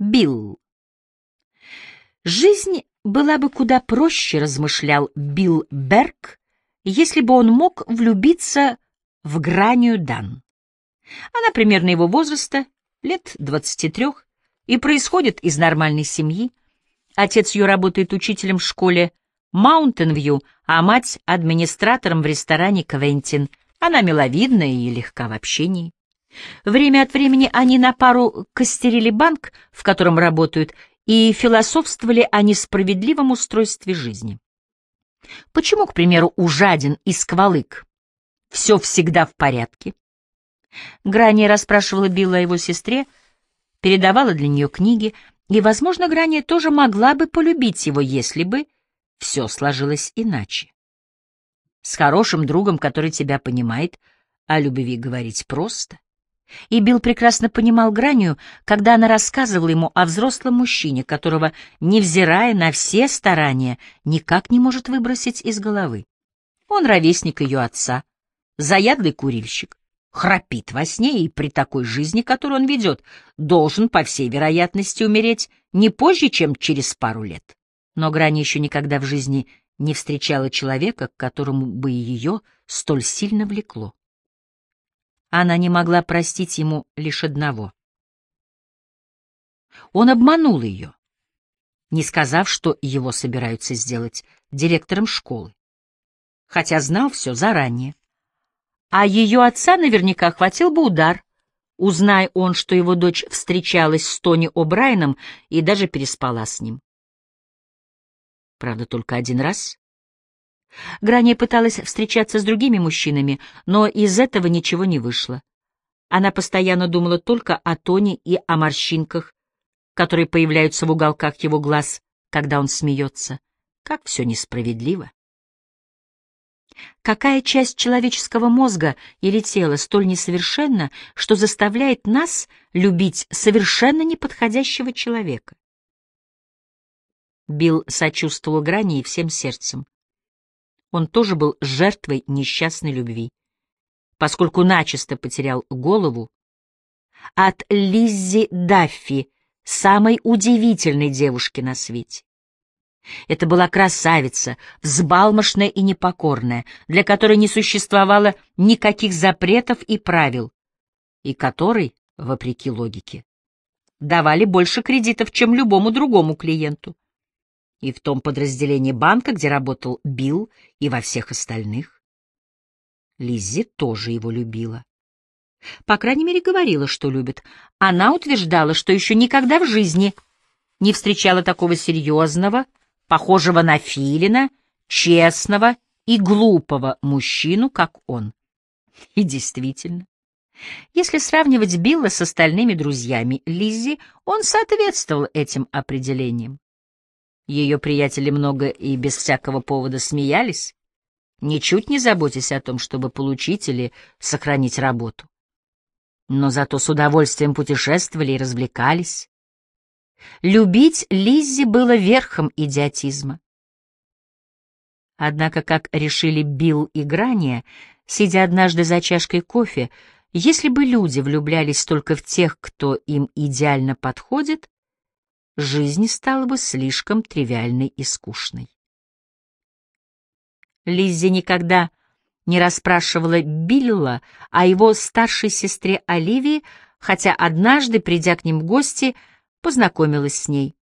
Билл. Жизнь была бы куда проще, размышлял Билл Берг, если бы он мог влюбиться в Гранию Дан. Она примерно его возраста, лет 23, и происходит из нормальной семьи. Отец ее работает учителем в школе Маунтин-Вью, а мать — администратором в ресторане «Квентин». Она миловидная и легка в общении. Время от времени они на пару костерили банк, в котором работают, и философствовали о несправедливом устройстве жизни. Почему, к примеру, у жадин и сквалык все всегда в порядке? Грания расспрашивала Билла о его сестре, передавала для нее книги, и, возможно, Грания тоже могла бы полюбить его, если бы все сложилось иначе. С хорошим другом, который тебя понимает, о любви говорить просто. И Билл прекрасно понимал Гранию, когда она рассказывала ему о взрослом мужчине, которого, невзирая на все старания, никак не может выбросить из головы. Он ровесник ее отца, заядлый курильщик, храпит во сне и при такой жизни, которую он ведет, должен, по всей вероятности, умереть не позже, чем через пару лет. Но Грани еще никогда в жизни не встречала человека, к которому бы ее столь сильно влекло. Она не могла простить ему лишь одного. Он обманул ее, не сказав, что его собираются сделать директором школы, хотя знал все заранее. А ее отца наверняка хватил бы удар, узнай он, что его дочь встречалась с Тони О'Брайеном и даже переспала с ним. Правда, только один раз. Грания пыталась встречаться с другими мужчинами, но из этого ничего не вышло. Она постоянно думала только о Тони и о морщинках, которые появляются в уголках его глаз, когда он смеется. Как все несправедливо. Какая часть человеческого мозга или тела столь несовершенна, что заставляет нас любить совершенно неподходящего человека? Билл сочувствовал Грани всем сердцем. Он тоже был жертвой несчастной любви, поскольку начисто потерял голову от Лиззи Даффи, самой удивительной девушки на свете. Это была красавица, взбалмошная и непокорная, для которой не существовало никаких запретов и правил, и которой, вопреки логике, давали больше кредитов, чем любому другому клиенту и в том подразделении банка, где работал Билл, и во всех остальных. Лиззи тоже его любила. По крайней мере, говорила, что любит. Она утверждала, что еще никогда в жизни не встречала такого серьезного, похожего на филина, честного и глупого мужчину, как он. И действительно, если сравнивать Билла с остальными друзьями Лиззи, он соответствовал этим определениям. Ее приятели много и без всякого повода смеялись, ничуть не заботясь о том, чтобы получить или сохранить работу. Но зато с удовольствием путешествовали и развлекались. Любить Лиззи было верхом идиотизма. Однако, как решили Билл и Грания, сидя однажды за чашкой кофе, если бы люди влюблялись только в тех, кто им идеально подходит, жизнь стала бы слишком тривиальной и скучной. Лиззи никогда не расспрашивала Билла о его старшей сестре Оливии, хотя однажды, придя к ним в гости, познакомилась с ней.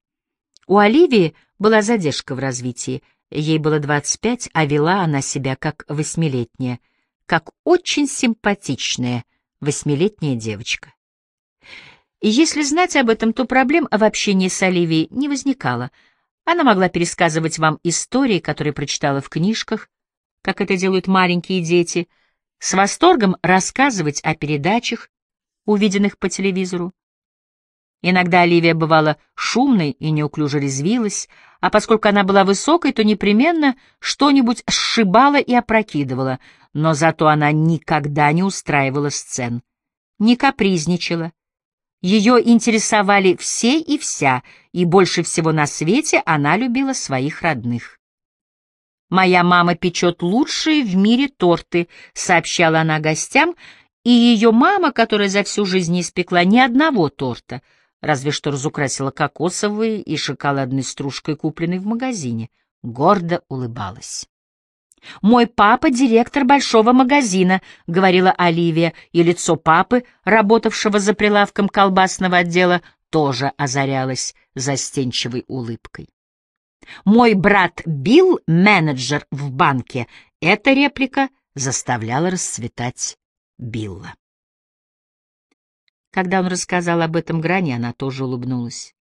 У Оливии была задержка в развитии, ей было 25, а вела она себя как восьмилетняя, как очень симпатичная восьмилетняя девочка. И если знать об этом, то проблем в общении с Оливией не возникало. Она могла пересказывать вам истории, которые прочитала в книжках, как это делают маленькие дети, с восторгом рассказывать о передачах, увиденных по телевизору. Иногда Оливия бывала шумной и неуклюже резвилась, а поскольку она была высокой, то непременно что-нибудь сшибала и опрокидывала, но зато она никогда не устраивала сцен, не капризничала, ее интересовали все и вся, и больше всего на свете она любила своих родных. «Моя мама печет лучшие в мире торты», — сообщала она гостям, и ее мама, которая за всю жизнь не испекла ни одного торта, разве что разукрасила кокосовые и шоколадной стружкой, купленной в магазине. Гордо улыбалась. «Мой папа — директор большого магазина», — говорила Оливия, и лицо папы, работавшего за прилавком колбасного отдела, тоже озарялось застенчивой улыбкой. «Мой брат Билл — менеджер в банке». Эта реплика заставляла расцветать Билла. Когда он рассказал об этом Грани, она тоже улыбнулась.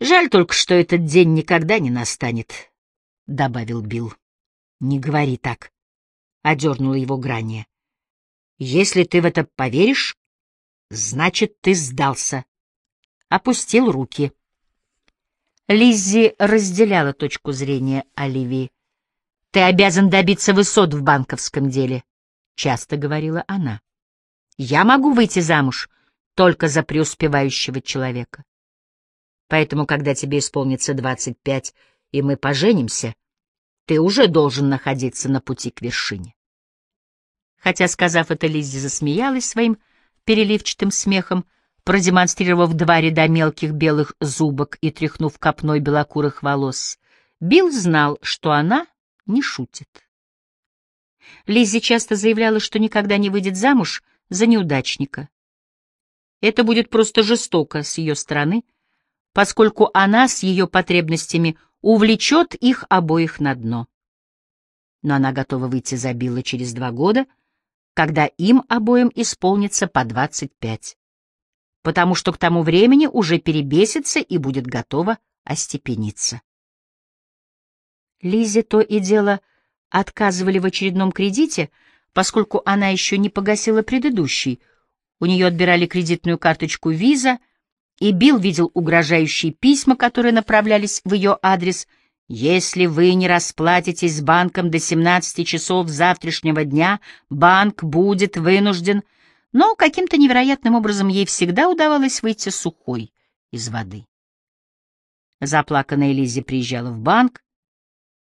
«Жаль только, что этот день никогда не настанет», — добавил Билл. «Не говори так», — одернула его Грани. «Если ты в это поверишь, значит, ты сдался». Опустил руки. Лиззи разделяла точку зрения Оливии. «Ты обязан добиться высот в банковском деле», — часто говорила она. «Я могу выйти замуж только за преуспевающего человека. Поэтому, когда тебе исполнится двадцать пять, и мы поженимся, ты уже должен находиться на пути к вершине». Хотя, сказав это, Лиззи засмеялась своим переливчатым смехом, продемонстрировав два ряда мелких белых зубок и тряхнув копной белокурых волос. Билл знал, что она не шутит. Лиззи часто заявляла, что никогда не выйдет замуж за неудачника. Это будет просто жестоко с ее стороны, поскольку она с ее потребностями увлечет их обоих на дно. Но она готова выйти за Билла через два года, когда им обоим исполнится по двадцать пять потому что к тому времени уже перебесится и будет готова остепениться. Лизе то и дело отказывали в очередном кредите, поскольку она еще не погасила предыдущий. У нее отбирали кредитную карточку виза, и Билл видел угрожающие письма, которые направлялись в ее адрес. «Если вы не расплатитесь с банком до 17 часов завтрашнего дня, банк будет вынужден...» но каким-то невероятным образом ей всегда удавалось выйти сухой из воды. Заплаканная Лиззи приезжала в банк,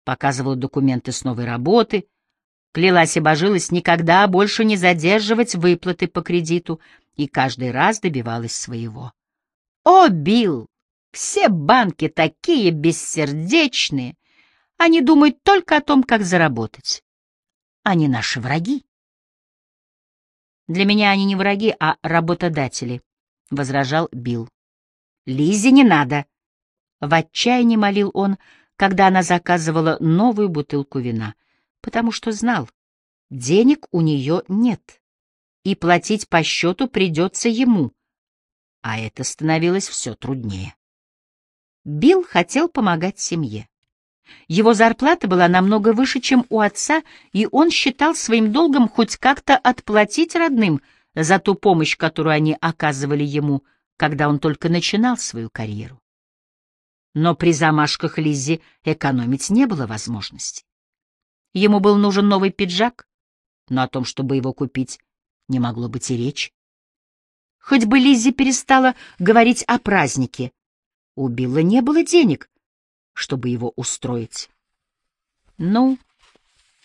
показывала документы с новой работы, клялась и божилась никогда больше не задерживать выплаты по кредиту и каждый раз добивалась своего. «О, Билл, все банки такие бессердечные! Они думают только о том, как заработать. Они наши враги». Для меня они не враги, а работодатели, — возражал Билл. Лизе не надо. В отчаянии молил он, когда она заказывала новую бутылку вина, потому что знал, денег у нее нет, и платить по счету придется ему, а это становилось все труднее. Билл хотел помогать семье. Его зарплата была намного выше, чем у отца, и он считал своим долгом хоть как-то отплатить родным за ту помощь, которую они оказывали ему, когда он только начинал свою карьеру. Но при замашках Лиззи экономить не было возможности. Ему был нужен новый пиджак, но о том, чтобы его купить, не могло быть и речи. Хоть бы Лиззи перестала говорить о празднике, у Билла не было денег, чтобы его устроить. Ну,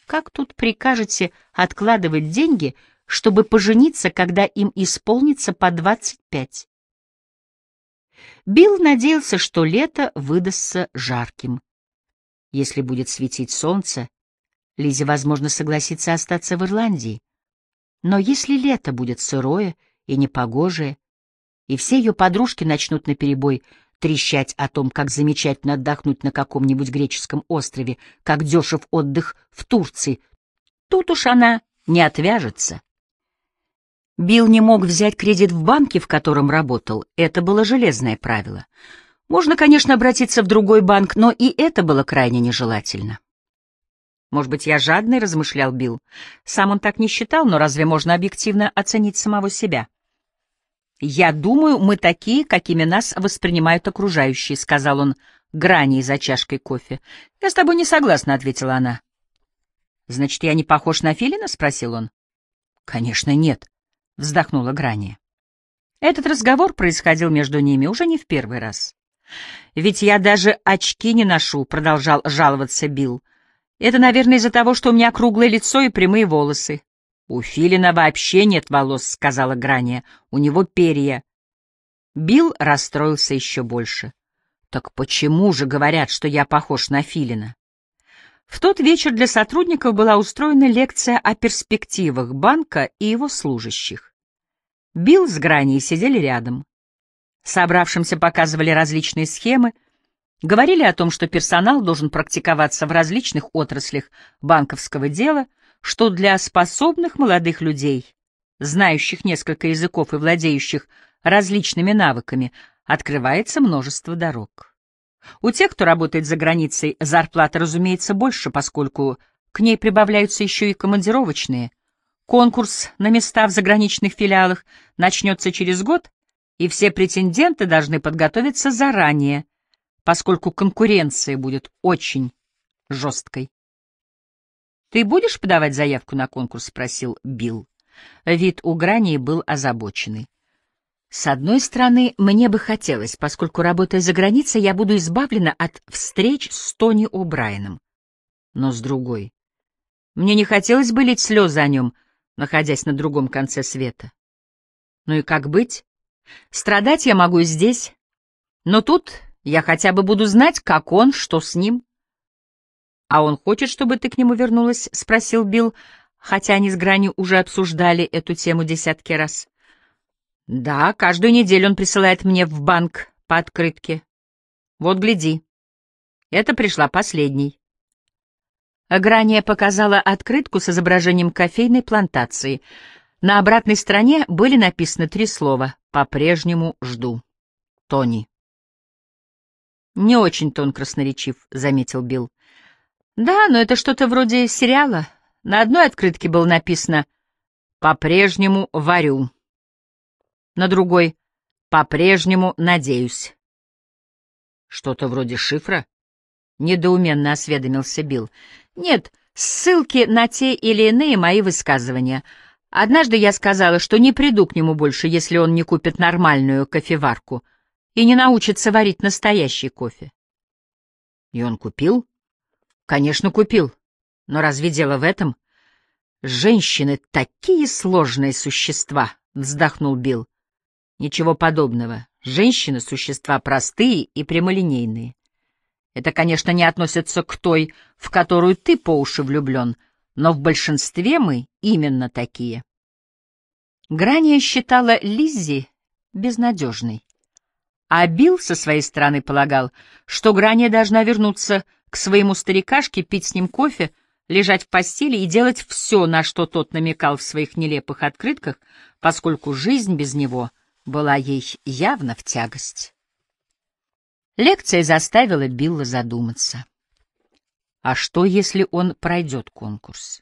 как тут прикажете откладывать деньги, чтобы пожениться, когда им исполнится по двадцать пять? Билл надеялся, что лето выдастся жарким. Если будет светить солнце, Лизе, возможно, согласится остаться в Ирландии. Но если лето будет сырое и непогожее, и все ее подружки начнут наперебой трещать о том, как замечательно отдохнуть на каком-нибудь греческом острове, как дешев отдых в Турции. Тут уж она не отвяжется. Билл не мог взять кредит в банке, в котором работал. Это было железное правило. Можно, конечно, обратиться в другой банк, но и это было крайне нежелательно. «Может быть, я жадный?» — размышлял Билл. Сам он так не считал, но разве можно объективно оценить самого себя? «Я думаю, мы такие, какими нас воспринимают окружающие», — сказал он Грани за чашкой кофе. «Я с тобой не согласна», — ответила она. «Значит, я не похож на Филина?» — спросил он. «Конечно, нет», — вздохнула Грани. Этот разговор происходил между ними уже не в первый раз. «Ведь я даже очки не ношу», — продолжал жаловаться Билл. «Это, наверное, из-за того, что у меня круглое лицо и прямые волосы. «У Филина вообще нет волос», — сказала Грания. «У него перья». Билл расстроился еще больше. Так почему же говорят, что я похож на Филина? В тот вечер для сотрудников была устроена лекция о перспективах банка и его служащих. Билл с Граней сидели рядом. Собравшимся показывали различные схемы, говорили о том, что персонал должен практиковаться в различных отраслях банковского дела, что для способных молодых людей, знающих несколько языков и владеющих различными навыками, открывается множество дорог. У тех, кто работает за границей, зарплата, разумеется, больше, поскольку к ней прибавляются еще и командировочные. Конкурс на места в заграничных филиалах начнется через год, и все претенденты должны подготовиться заранее, поскольку конкуренция будет очень жесткой. «Ты будешь подавать заявку на конкурс?» — спросил Билл. Вид у Грани был озабоченный. С одной стороны, мне бы хотелось, поскольку, работая за границей, я буду избавлена от встреч с Тони О'Брайеном. Но с другой, мне не хотелось бы лить слезы о нем, находясь на другом конце света. Ну и как быть? Страдать я могу здесь, но тут я хотя бы буду знать, как он, что с ним. — А он хочет, чтобы ты к нему вернулась? — спросил Билл, хотя они с Грани уже обсуждали эту тему десятки раз. — да, каждую неделю он присылает мне в банк по открытке. Вот гляди. Это пришла последней. Грания показала открытку с изображением кофейной плантации. На обратной стороне были написаны три слова «По-прежнему жду». Тони. «Не очень-то он красноречив», — заметил Билл. «Да, но это что-то вроде сериала. На одной открытке было написано «По-прежнему варю» на другой «По-прежнему надеюсь». «Что-то вроде шифра?» — недоуменно осведомился Билл. «Нет, ссылки на те или иные мои высказывания. Однажды я сказала, что не приду к нему больше, если он не купит нормальную кофеварку и не научится варить настоящий кофе». «И он купил?» «Конечно, купил. Но разве дело в этом?» «Женщины — такие сложные существа», — вздохнул Билл. Ничего подобного. Женщины — существа простые и прямолинейные. Это, конечно, не относится к той, в которую ты по уши влюблен, но в большинстве мы именно такие. Грания считала Лиззи безнадежной. А Билл со своей стороны полагал, что Грания должна вернуться к своему старикашке, пить с ним кофе, лежать в постели и делать все, на что тот намекал в своих нелепых открытках, поскольку жизнь без него была ей явно в тягость. Лекция заставила Билла задуматься. А что, если он пройдет конкурс?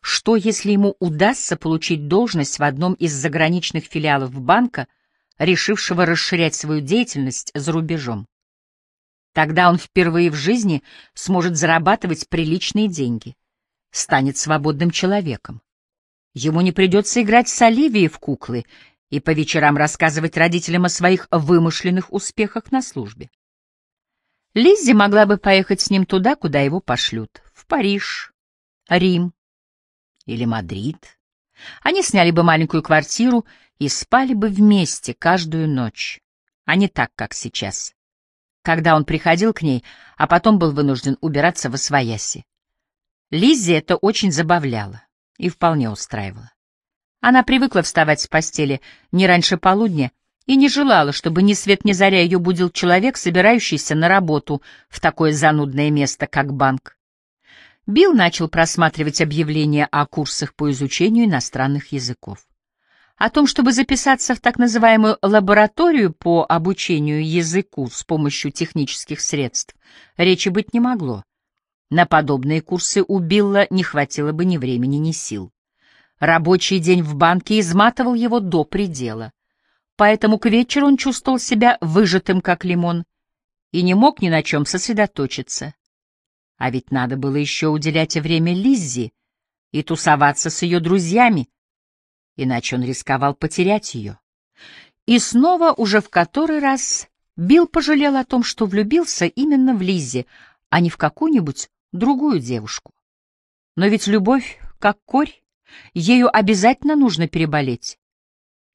Что, если ему удастся получить должность в одном из заграничных филиалов банка, решившего расширять свою деятельность за рубежом? Тогда он впервые в жизни сможет зарабатывать приличные деньги, станет свободным человеком. Ему не придется играть с Оливией в куклы и по вечерам рассказывать родителям о своих вымышленных успехах на службе. Лиззи могла бы поехать с ним туда, куда его пошлют, в Париж, Рим или Мадрид. Они сняли бы маленькую квартиру и спали бы вместе каждую ночь, а не так, как сейчас, когда он приходил к ней, а потом был вынужден убираться во свояси. Лиззи это очень забавляло и вполне устраивало. Она привыкла вставать с постели не раньше полудня и не желала, чтобы ни свет ни заря ее будил человек, собирающийся на работу в такое занудное место, как банк. Билл начал просматривать объявления о курсах по изучению иностранных языков. О том, чтобы записаться в так называемую лабораторию по обучению языку с помощью технических средств, речи быть не могло. На подобные курсы у Билла не хватило бы ни времени, ни сил. Рабочий день в банке изматывал его до предела. Поэтому к вечеру он чувствовал себя выжатым, как лимон, и не мог ни на чем сосредоточиться. А ведь надо было еще уделять время Лиззи и тусоваться с ее друзьями, иначе он рисковал потерять ее. И снова, уже в который раз, Билл пожалел о том, что влюбился именно в Лиззи, а не в какую-нибудь другую девушку. Но ведь любовь, как корь, Ею обязательно нужно переболеть.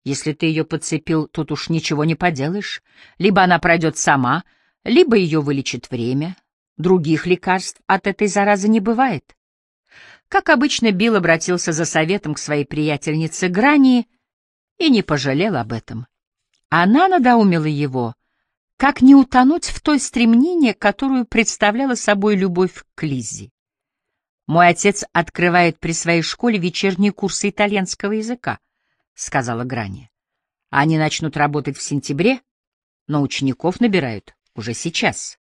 Если ты ее подцепил, тут уж ничего не поделаешь. Либо она пройдет сама, либо ее вылечит время. Других лекарств от этой заразы не бывает. Как обычно, Билл обратился за советом к своей приятельнице Грани и не пожалел об этом. Она надоумила его, как не утонуть в той стремнении, которую представляла собой любовь к Лиззи. Мой отец открывает при своей школе вечерние курсы итальянского языка, — сказала Грани. Они начнут работать в сентябре, но учеников набирают уже сейчас.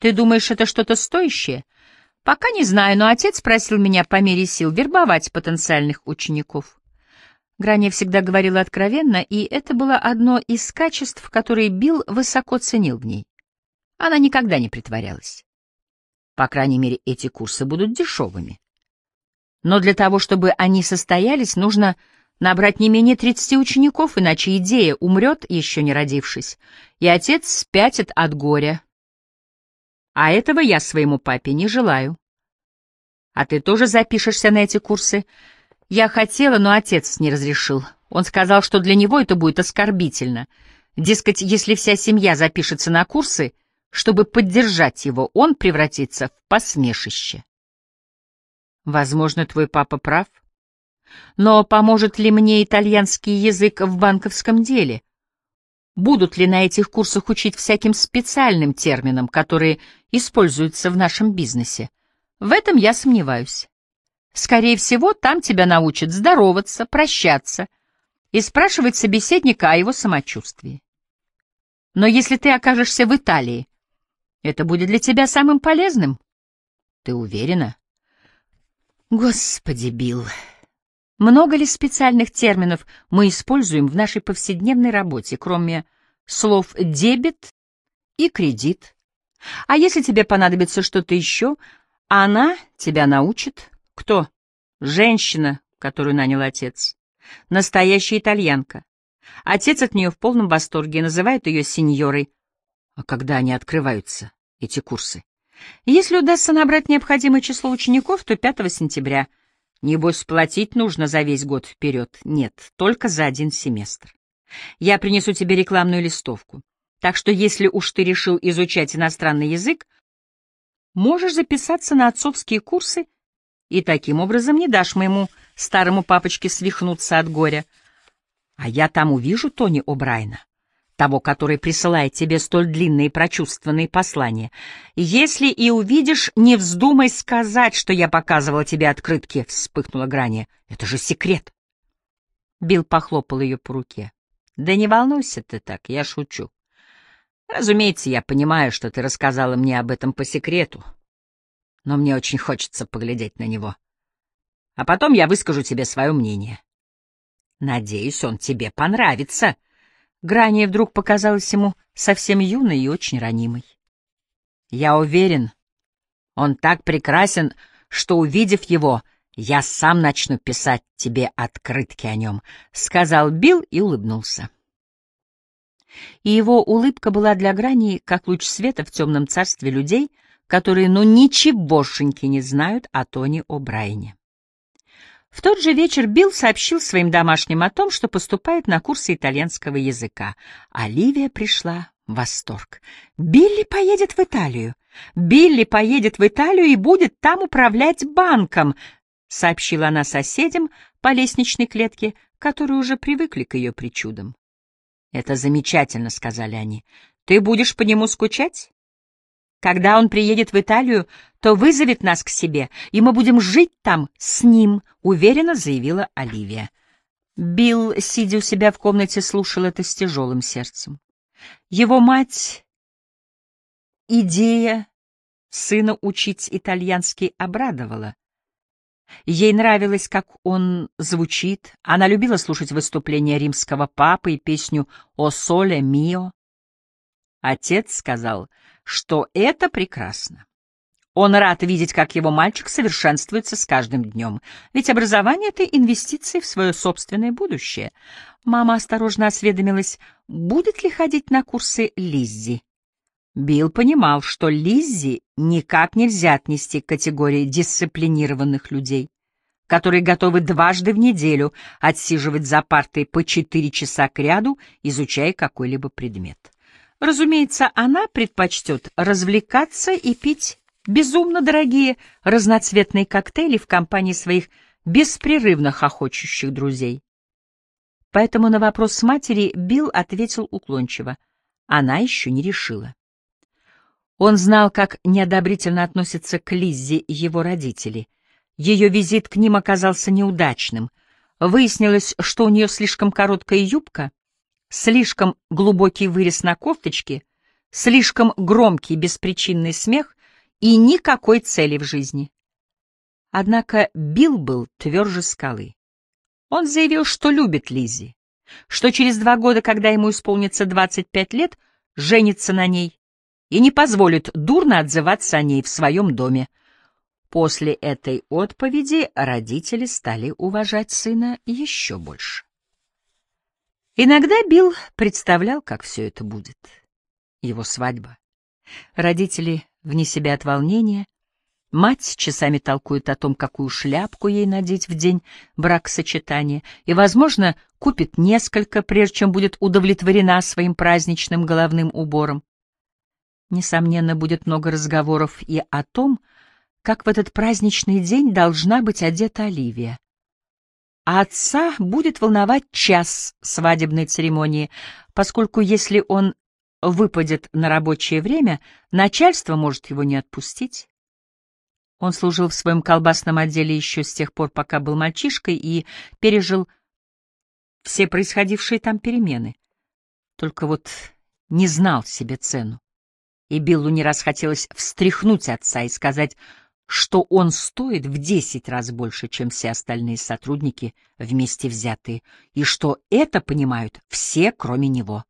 Ты думаешь, это что-то стоящее? Пока не знаю, но отец просил меня по мере сил вербовать потенциальных учеников. Грани всегда говорила откровенно, и это было одно из качеств, которые Билл высоко ценил в ней. Она никогда не притворялась. По крайней мере, эти курсы будут дешевыми. Но для того, чтобы они состоялись, нужно набрать не менее 30 учеников, иначе идея умрет, еще не родившись, и отец спятит от горя. А этого я своему папе не желаю. А ты тоже запишешься на эти курсы — я хотела, но отец не разрешил. Он сказал, что для него это будет оскорбительно. Дескать, если вся семья запишется на курсы, чтобы поддержать его, он превратится в посмешище. Возможно, твой папа прав. Но поможет ли мне итальянский язык в банковском деле? Будут ли на этих курсах учить всяким специальным терминам, которые используются в нашем бизнесе? В этом я сомневаюсь. Скорее всего, там тебя научат здороваться, прощаться и спрашивать собеседника о его самочувствии. Но если ты окажешься в Италии, это будет для тебя самым полезным. Ты уверена? Господи, Билл, много ли специальных терминов мы используем в нашей повседневной работе, кроме слов «дебет» и «кредит»? А если тебе понадобится что-то еще, она тебя научит. Кто? Женщина, которую нанял отец. Настоящая итальянка. Отец от нее в полном восторге и называет ее сеньорой. А когда они открываются, эти курсы? Если удастся набрать необходимое число учеников, то 5 сентября. Небось, платить нужно за весь год вперед. Нет, только за один семестр. Я принесу тебе рекламную листовку. Так что если уж ты решил изучать иностранный язык, можешь записаться на отцовские курсы и таким образом не дашь моему старому папочке свихнуться от горя. А я там увижу Тони О'Брайна, того, который присылает тебе столь длинные прочувственные послания. Если и увидишь, не вздумай сказать, что я показывала тебе открытки, — вспыхнула Грани. Это же секрет. Билл похлопал ее по руке. Да не волнуйся ты так, я шучу. Разумеется, я понимаю, что ты рассказала мне об этом по секрету, но мне очень хочется поглядеть на него. А потом я выскажу тебе свое мнение. Надеюсь, он тебе понравится. Грания вдруг показалась ему совсем юной и очень ранимой. Я уверен, он так прекрасен, что, увидев его, я сам начну писать тебе открытки о нем, — сказал Билл и улыбнулся. И его улыбка была для Грани как луч света в темном царстве людей — которые ну ничегошеньки не знают о Тони О'Брайне. В тот же вечер Билл сообщил своим домашним о том, что поступает на курсы итальянского языка. Оливия пришла в восторг. «Билли поедет в Италию! Билли поедет в Италию и будет там управлять банком!» — сообщила она соседям по лестничной клетке, которые уже привыкли к ее причудам. «Это замечательно», — сказали они. «Ты будешь по нему скучать?» Когда он приедет в Италию, то вызовет нас к себе, и мы будем жить там с ним, — уверенно заявила Оливия. Билл, сидя у себя в комнате, слушал это с тяжелым сердцем. Его мать... Идея сына учить итальянский обрадовала. Ей нравилось, как он звучит. Она любила слушать выступления римского папы и песню «О соле мио». Отец сказал — что это прекрасно. Он рад видеть, как его мальчик совершенствуется с каждым днем, ведь образование — это инвестиции в свое собственное будущее. Мама осторожно осведомилась, будет ли ходить на курсы Лиззи. Билл понимал, что Лиззи никак нельзя отнести к категории дисциплинированных людей. которые готовы дважды в неделю отсиживать за партой по четыре часа кряду, изучая какой-либо предмет. Разумеется, она предпочтет развлекаться и пить безумно дорогие разноцветные коктейли в компании своих беспрерывно хохочущих друзей. Поэтому на вопрос матери Билл ответил уклончиво. Она еще не решила. Он знал, как неодобрительно относятся к Лиззе его родители. Ее визит к ним оказался неудачным. Выяснилось, что у нее слишком короткая юбка, слишком глубокий вырез на кофточке, слишком громкий беспричинный смех и никакой цели в жизни. Однако Билл был тверже скалы. Он заявил, что любит Лиззи, что через два года, когда ему исполнится 25 лет, женится на ней и не позволит дурно отзываться о ней в своем доме. После этой отповеди родители стали уважать сына еще больше. Иногда Билл представлял, как все это будет. Его свадьба. Родители вне себя от волнения. Мать часами толкует о том, какую шляпку ей надеть в день бракосочетания, и, возможно, купит несколько, прежде чем будет удовлетворена своим праздничным головным убором. Несомненно, будет много разговоров и о том, как в этот праздничный день должна быть одета Оливия. А отца будет волновать час свадебной церемонии, поскольку если он выпадет на рабочее время, начальство может его не отпустить. Он служил в своем колбасном отделе еще с тех пор, пока был мальчишкой, и пережил все происходившие там перемены. Только вот не знал себе цену и Биллу не раз хотелось встряхнуть отца и сказать, что он стоит в десять раз больше, чем все остальные сотрудники вместе взятые, и что это понимают все, кроме него.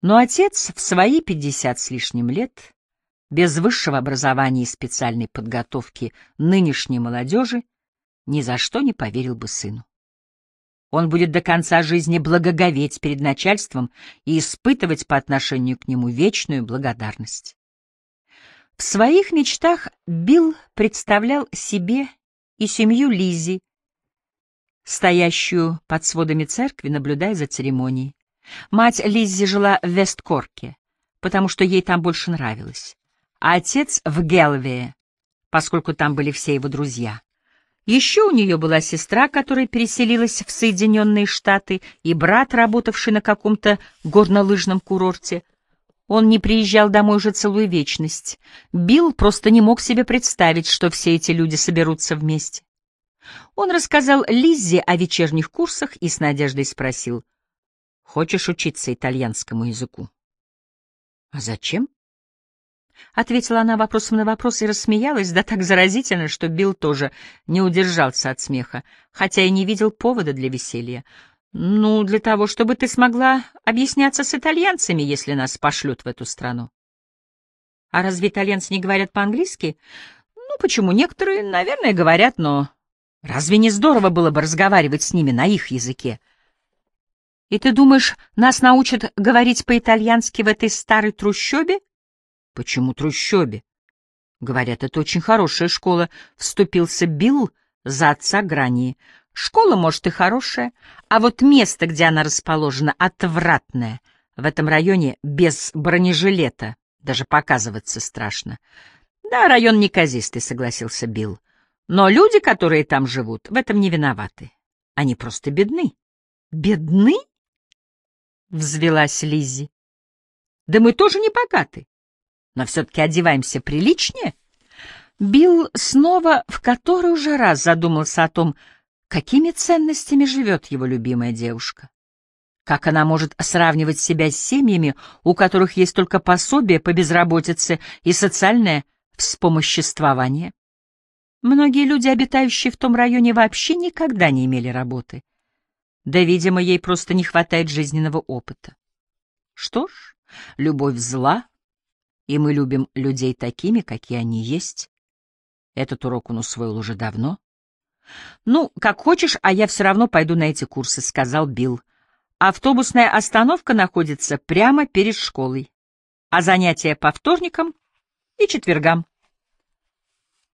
Но отец в свои пятьдесят с лишним лет, без высшего образования и специальной подготовки нынешней молодежи, ни за что не поверил бы сыну. Он будет до конца жизни благоговеть перед начальством и испытывать по отношению к нему вечную благодарность. В своих мечтах Билл представлял себе и семью Лизи, стоящую под сводами церкви, наблюдая за церемонией. Мать Лиззи жила в Весткорке, потому что ей там больше нравилось, а отец — в Гелвее, поскольку там были все его друзья. Еще у нее была сестра, которая переселилась в Соединенные Штаты, и брат, работавший на каком-то горнолыжном курорте. Он не приезжал домой уже целую вечность. Билл просто не мог себе представить, что все эти люди соберутся вместе. Он рассказал Лиззе о вечерних курсах и с надеждой спросил, «Хочешь учиться итальянскому языку?» «А зачем?» — ответила она вопросом на вопрос и рассмеялась, да так заразительно, что Билл тоже не удержался от смеха, хотя и не видел повода для веселья. «Ну, для того, чтобы ты смогла объясняться с итальянцами, если нас пошлют в эту страну». «А разве итальянцы не говорят по-английски?» «Ну, почему? Некоторые, наверное, говорят, но разве не здорово было бы разговаривать с ними на их языке?» «И ты думаешь, нас научат говорить по-итальянски в этой старой трущобе?» Почему трущобе? Говорят, это очень хорошая школа. Вступился Билл за отца Грани. Школа, может, и хорошая, а вот место, где она расположена, отвратное. В этом районе без бронежилета даже показываться страшно. Да, район неказистый, согласился Билл. Но люди, которые там живут, в этом не виноваты. Они просто бедны. Бедны? Взвелась Лиззи. Да мы тоже не богаты но все-таки одеваемся приличнее. Билл снова в который уже раз задумался о том, какими ценностями живет его любимая девушка. Как она может сравнивать себя с семьями, у которых есть только пособие по безработице и социальное вспомоществование? Многие люди, обитающие в том районе, вообще никогда не имели работы. Да, видимо, ей просто не хватает жизненного опыта. Что ж, любовь зла, и мы любим людей такими, какие они есть. Этот урок он усвоил уже давно. «Ну, как хочешь, а я все равно пойду на эти курсы», — сказал Билл. «Автобусная остановка находится прямо перед школой, а занятия по вторникам и четвергам».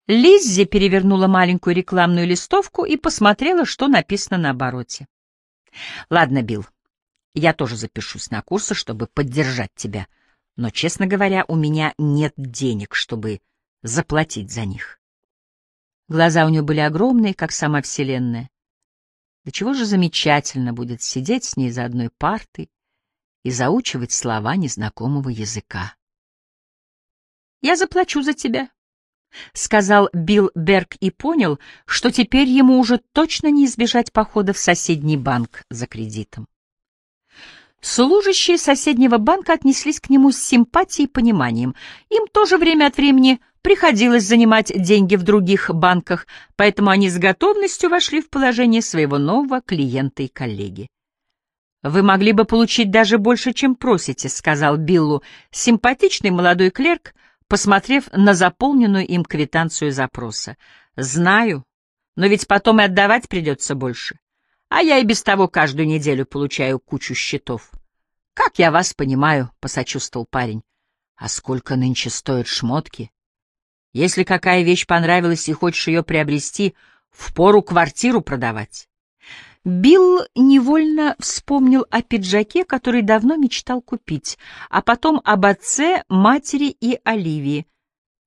Лиззи перевернула маленькую рекламную листовку и посмотрела, что написано на обороте. «Ладно, Билл, я тоже запишусь на курсы, чтобы поддержать тебя, но, честно говоря, у меня нет денег, чтобы заплатить за них». Глаза у нее были огромные, как сама Вселенная. Да чего же замечательно будет сидеть с ней за одной партой и заучивать слова незнакомого языка. «Я заплачу за тебя», — сказал Билл Берг и понял, что теперь ему уже точно не избежать похода в соседний банк за кредитом. Служащие соседнего банка отнеслись к нему с симпатией и пониманием. Им тоже время от времени приходилось занимать деньги в других банках, поэтому они с готовностью вошли в положение своего нового клиента и коллеги. «Вы могли бы получить даже больше, чем просите», — сказал Биллу симпатичный молодой клерк, посмотрев на заполненную им квитанцию запроса. «Знаю, но ведь потом и отдавать придется больше. А я и без того каждую неделю получаю кучу счетов». «Как я вас понимаю», — посочувствовал парень. «А сколько нынче стоят шмотки? Если какая вещь понравилась и хочешь ее приобрести, впору квартиру продавать». Билл невольно вспомнил о пиджаке, который давно мечтал купить, а потом об отце, матери и Оливии.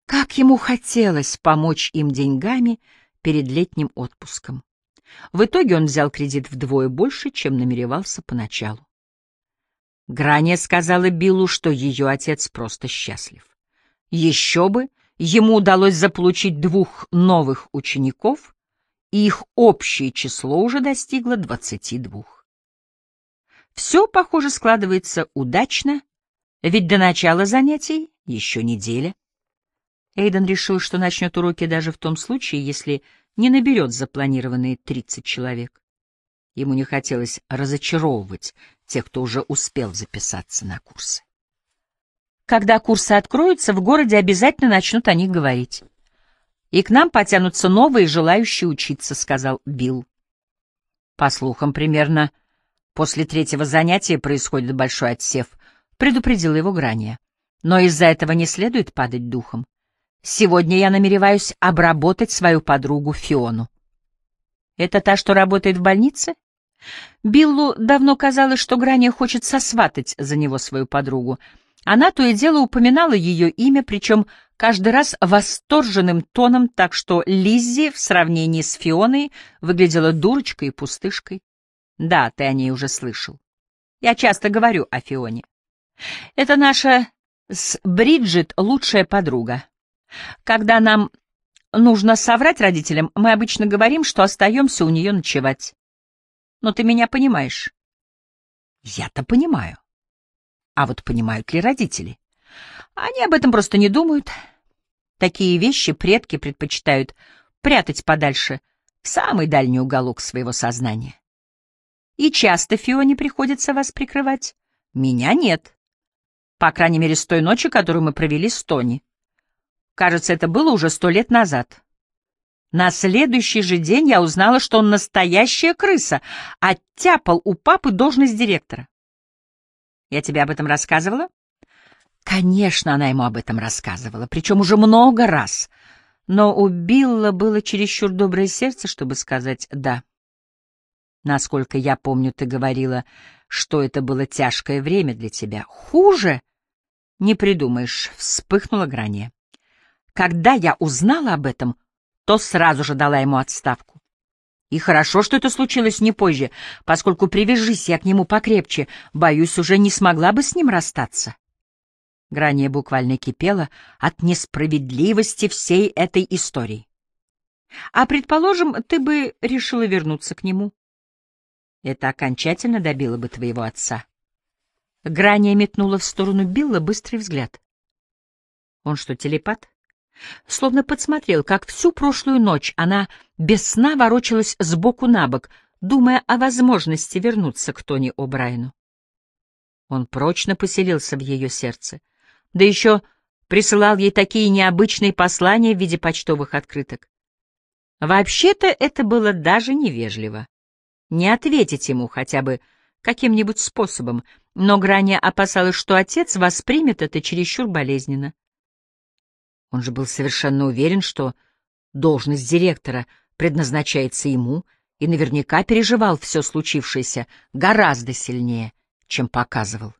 Как ему хотелось помочь им деньгами перед летним отпуском. В итоге он взял кредит вдвое больше, чем намеревался поначалу. Грания сказала Биллу, что ее отец просто счастлив. Еще бы, ему удалось заполучить двух новых учеников — и их общее число уже достигло 22. Все, похоже, складывается удачно, ведь до начала занятий еще неделя. Эйден решил, что начнет уроки даже в том случае, если не наберет запланированные 30 человек. Ему не хотелось разочаровывать тех, кто уже успел записаться на курсы. Когда курсы откроются, в городе обязательно начнут о них говорить и к нам потянутся новые желающие учиться», — сказал Билл. По слухам, примерно после третьего занятия происходит большой отсев, предупредил его Грания. Но из-за этого не следует падать духом. Сегодня я намереваюсь обработать свою подругу Фиону. Это та, что работает в больнице? Биллу давно казалось, что Грания хочет сосватать за него свою подругу. Она то и дело упоминала ее имя, причем каждый раз восторженным тоном, так что Лиззи в сравнении с Фионой выглядела дурочкой и пустышкой. Да, ты о ней уже слышал. Я часто говорю о Фионе. Это наша с Бриджит лучшая подруга. Когда нам нужно соврать родителям, мы обычно говорим, что остаемся у нее ночевать. Но ты меня понимаешь. Я-то понимаю. А вот понимают ли родители? Они об этом просто не думают. Такие вещи предки предпочитают прятать подальше, в самый дальний уголок своего сознания. И часто Фионе приходится вас прикрывать. Меня нет. По крайней мере, с той ночи, которую мы провели с Тони. Кажется, это было уже сто лет назад. На следующий же день я узнала, что он настоящая крыса, оттяпал у папы должность директора. Я тебе об этом рассказывала? Конечно, она ему об этом рассказывала, причем уже много раз. Но у Билла было чересчур доброе сердце, чтобы сказать «да». Насколько я помню, ты говорила, что это было тяжкое время для тебя. Хуже? Не придумаешь, вспыхнула Грани. Когда я узнала об этом, то сразу же дала ему отставку. И хорошо, что это случилось не позже, поскольку, привяжись я к нему покрепче, боюсь, уже не смогла бы с ним расстаться. Грания буквально кипела от несправедливости всей этой истории. А, предположим, ты бы решила вернуться к нему. Это окончательно добило бы твоего отца. Грания метнула в сторону Билла быстрый взгляд. Он что, телепат? Словно подсмотрел, как всю прошлую ночь она без сна ворочалась сбоку на бок, думая о возможности вернуться к Тони О'Брайену. Он прочно поселился в ее сердце — да еще присылал ей такие необычные послания в виде почтовых открыток. Вообще-то это было даже невежливо. Не ответить ему хотя бы каким-нибудь способом, но Граня опасалась, что отец воспримет это чересчур болезненно. Он же был совершенно уверен, что Должность директора предназначается ему, и наверняка переживал все случившееся гораздо сильнее, чем показывал.